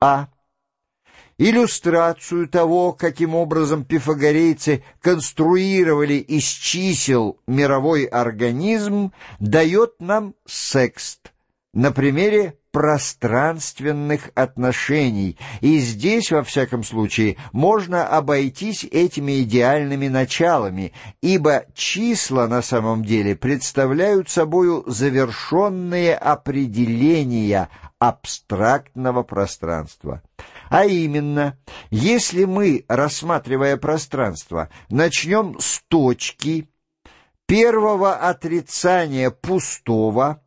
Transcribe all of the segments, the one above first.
А. Иллюстрацию того, каким образом пифагорейцы конструировали из чисел мировой организм, дает нам секст на примере пространственных отношений, и здесь, во всяком случае, можно обойтись этими идеальными началами, ибо числа на самом деле представляют собою завершенные определения абстрактного пространства. А именно, если мы, рассматривая пространство, начнем с точки первого отрицания пустого,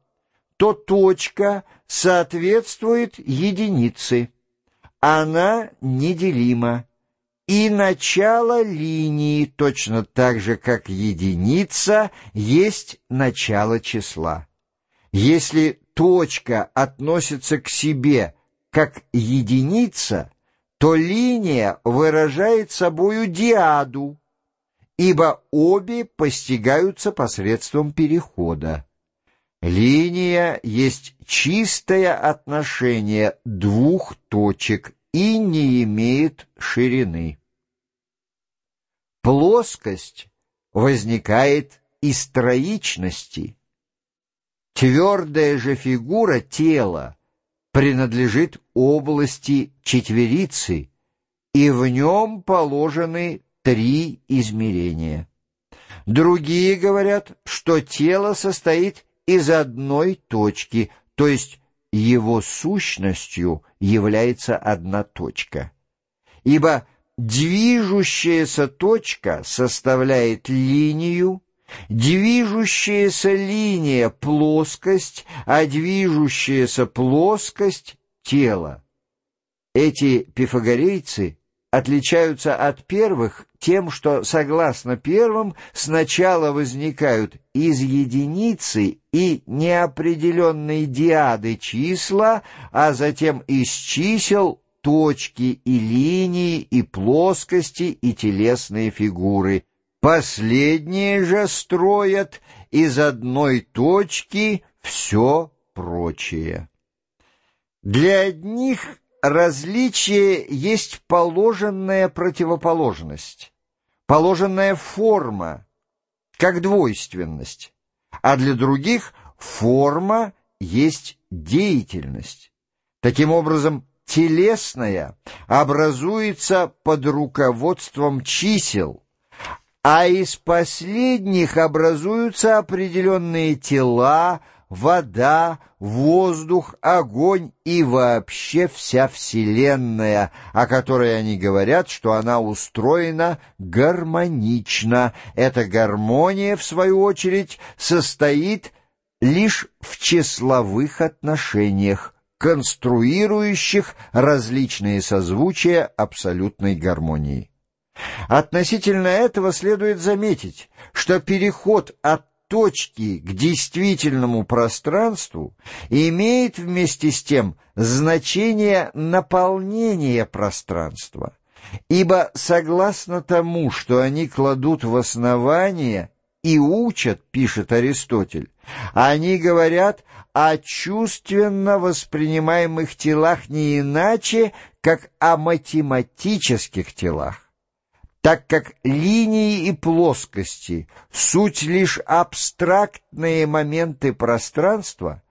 то точка соответствует единице. Она неделима. И начало линии, точно так же, как единица, есть начало числа. Если точка относится к себе как единица, то линия выражает собою диаду, ибо обе постигаются посредством перехода. Линия есть чистое отношение двух точек и не имеет ширины. Плоскость возникает из троичности. Твердая же фигура тела принадлежит области четверицы, и в нем положены три измерения. Другие говорят, что тело состоит из одной точки, то есть его сущностью является одна точка. Ибо движущаяся точка составляет линию, движущаяся линия — плоскость, а движущаяся плоскость — тело. Эти пифагорейцы отличаются от первых тем, что, согласно первым, сначала возникают из единицы и неопределенной диады числа, а затем из чисел точки и линии, и плоскости, и телесные фигуры. Последние же строят из одной точки все прочее. Для одних различие есть положенная противоположность, положенная форма, как двойственность, а для других форма есть деятельность. Таким образом, телесная образуется под руководством чисел, а из последних образуются определенные тела, вода, воздух, огонь и вообще вся Вселенная, о которой они говорят, что она устроена гармонично. Эта гармония, в свою очередь, состоит лишь в числовых отношениях, конструирующих различные созвучия абсолютной гармонии. Относительно этого следует заметить, что переход от точки к действительному пространству имеет вместе с тем значение наполнения пространства, ибо согласно тому, что они кладут в основание и учат, пишет Аристотель, они говорят о чувственно воспринимаемых телах не иначе, как о математических телах так как линии и плоскости — суть лишь абстрактные моменты пространства,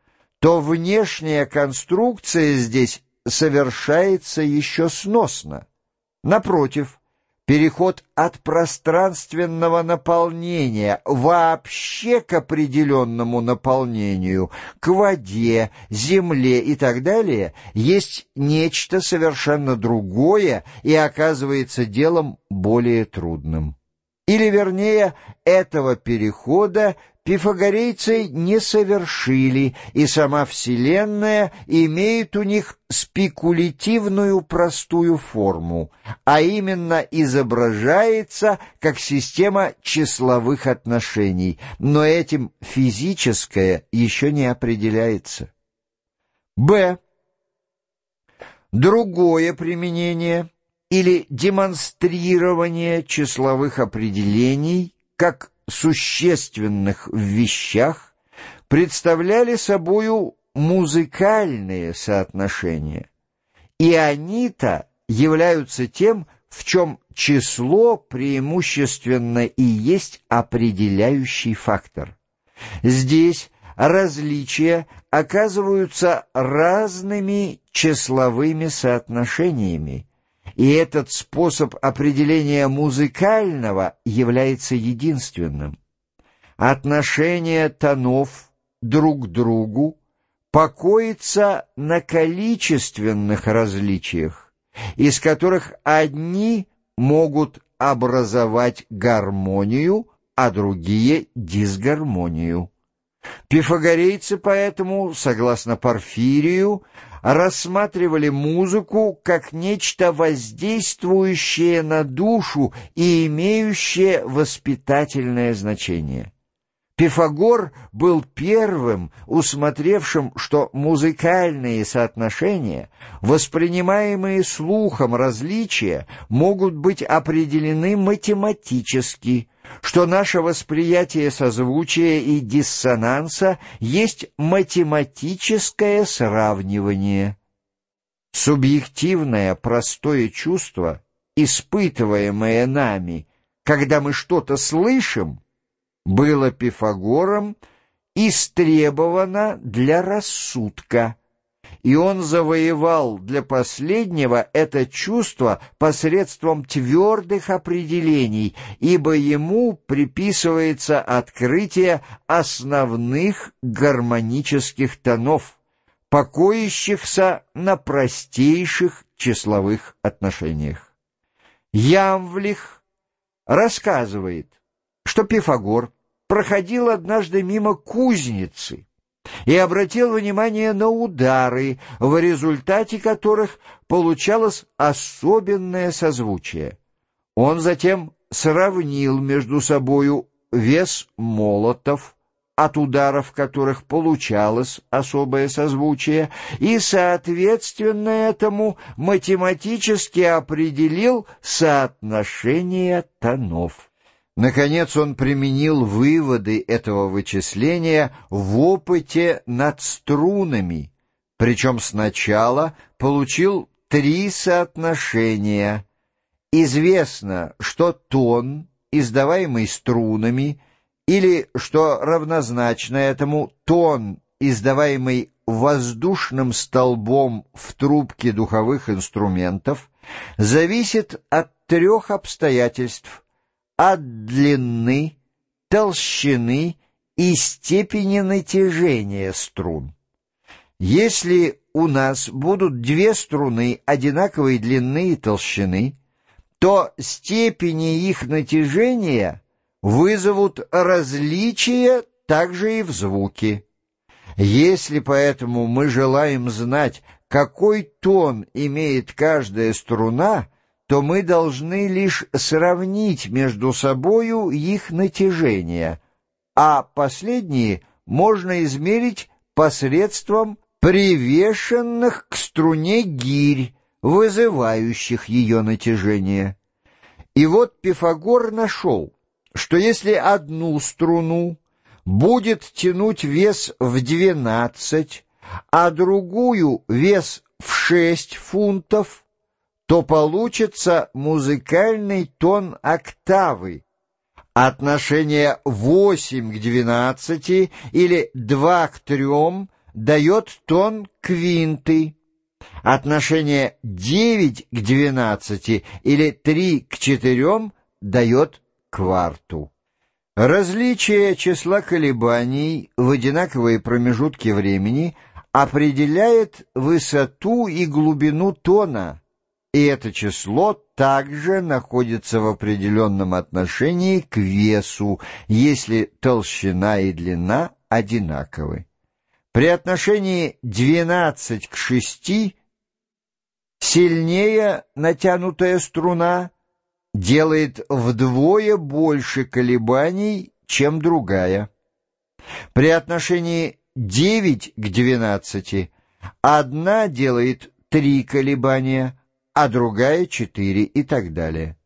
то внешняя конструкция здесь совершается еще сносно. Напротив, переход от пространственного наполнения вообще к определенному наполнению, к воде, земле и так далее, есть нечто совершенно другое и оказывается делом более трудным. Или, вернее, этого перехода пифагорейцы не совершили, и сама Вселенная имеет у них спекулятивную простую форму, а именно изображается как система числовых отношений, но этим физическое еще не определяется. Б. Другое применение или демонстрирование числовых определений как существенных в вещах представляли собою музыкальные соотношения, и они-то являются тем, в чем число преимущественно и есть определяющий фактор. Здесь различия оказываются разными числовыми соотношениями, и этот способ определения музыкального является единственным. Отношение тонов друг к другу покоится на количественных различиях, из которых одни могут образовать гармонию, а другие — дисгармонию. Пифагорейцы поэтому, согласно Порфирию, рассматривали музыку как нечто воздействующее на душу и имеющее воспитательное значение. Пифагор был первым, усмотревшим, что музыкальные соотношения, воспринимаемые слухом различия, могут быть определены математически, что наше восприятие созвучия и диссонанса есть математическое сравнивание. Субъективное простое чувство, испытываемое нами, когда мы что-то слышим, было Пифагором истребовано для рассудка, и он завоевал для последнего это чувство посредством твердых определений, ибо ему приписывается открытие основных гармонических тонов, покоящихся на простейших числовых отношениях. Ямвлих рассказывает, что Пифагор проходил однажды мимо кузницы и обратил внимание на удары, в результате которых получалось особенное созвучие. Он затем сравнил между собою вес молотов, от ударов которых получалось особое созвучие, и, соответственно этому, математически определил соотношение тонов. Наконец он применил выводы этого вычисления в опыте над струнами, причем сначала получил три соотношения. Известно, что тон, издаваемый струнами, или, что равнозначно этому, тон, издаваемый воздушным столбом в трубке духовых инструментов, зависит от трех обстоятельств – от длины, толщины и степени натяжения струн. Если у нас будут две струны одинаковой длины и толщины, то степени их натяжения вызовут различия также и в звуке. Если поэтому мы желаем знать, какой тон имеет каждая струна, то мы должны лишь сравнить между собою их натяжение, а последние можно измерить посредством привешенных к струне гирь, вызывающих ее натяжение. И вот Пифагор нашел, что если одну струну будет тянуть вес в двенадцать, а другую вес в шесть фунтов, то получится музыкальный тон октавы, отношение 8 к 12 или 2 к 3 дает тон квинты, отношение 9 к 12 или 3 к 4 дает кварту. Различие числа колебаний в одинаковые промежутки времени определяет высоту и глубину тона, и это число также находится в определенном отношении к весу, если толщина и длина одинаковы. При отношении 12 к 6 сильнее натянутая струна делает вдвое больше колебаний, чем другая. При отношении 9 к 12 одна делает три колебания, а другая — четыре и так далее.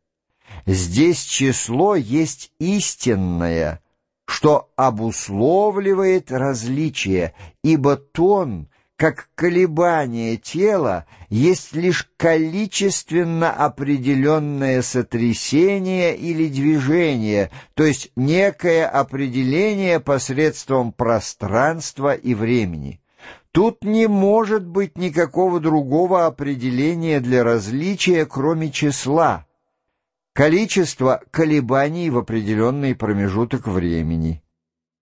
Здесь число есть истинное, что обусловливает различие, ибо тон, как колебание тела есть лишь количественно определенное сотрясение или движение, то есть некое определение посредством пространства и времени. Тут не может быть никакого другого определения для различия, кроме числа, количества колебаний в определенный промежуток времени.